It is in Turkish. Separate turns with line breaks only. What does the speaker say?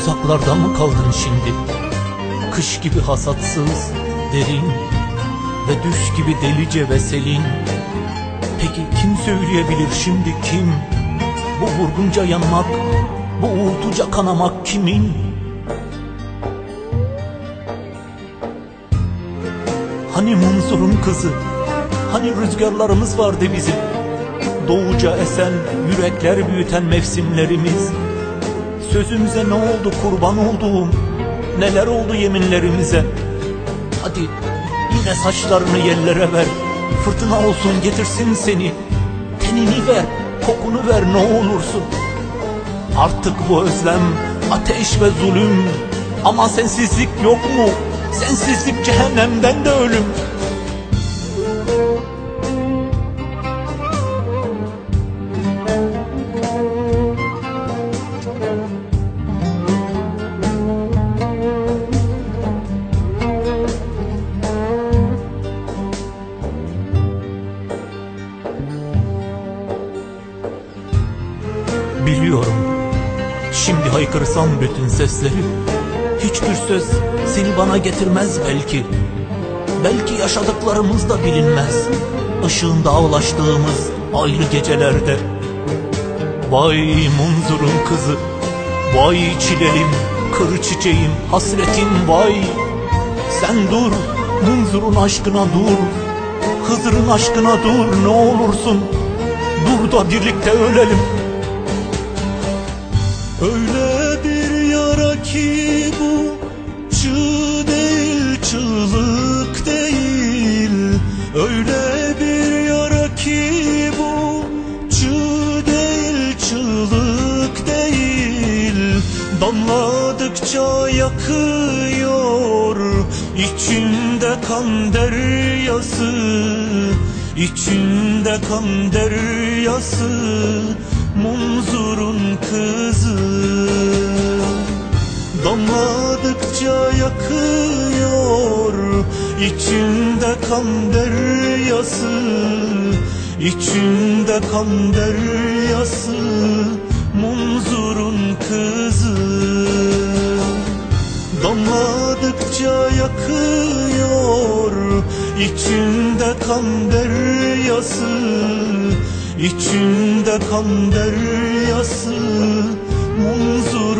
Uzaklarda mı kaldın şimdi? Kış gibi hasatsız, derin ve düş gibi delice ve selin. Peki kim söyleyebilir şimdi kim? Bu vurgunca yanmak, bu uğultuca kanamak kimin? Hani Munzur'un kızı, hani rüzgarlarımız vardı bizim? Doğuca esen, yürekler büyüten mevsimlerimiz. Sözümüze ne oldu kurban olduğum, neler oldu yeminlerimize? Hadi yine saçlarını yellere ver, fırtına olsun getirsin seni. Tenini ver, kokunu ver ne olursun. Artık bu özlem ateş ve zulüm Ama sensizlik yok mu? Sensizlik cehennemden de ölüm Biliyorum. Şimdi haykırsam bütün sesleri. Hiçbir söz seni bana getirmez belki. Belki yaşadıklarımız da bilinmez. Işığında ağlaştığımız ayrı gecelerde. Vay munzurun kızı Vay çilelim, kır çiçeğim, hasretin vay. Sen dur, munzurun aşkına dur Hızır'ın aşkına dur ne olursun. Dur da birlikte ölelim
Öyle bir yara ki bu Çığ değil çığlık değil. Öyle bir yara ki bu Çığ değil çığlık değil. Damladıkça yakıyor İçimde kan deryası İçimde kan deryası Munzurun kızı. Damladıkça yakıyor İçimde kan deryası İçimde kan deryası. Munzurun kızı. Damladıkça yakıyor İçimde kan deryası İçimde kan deryası Munzurun kızı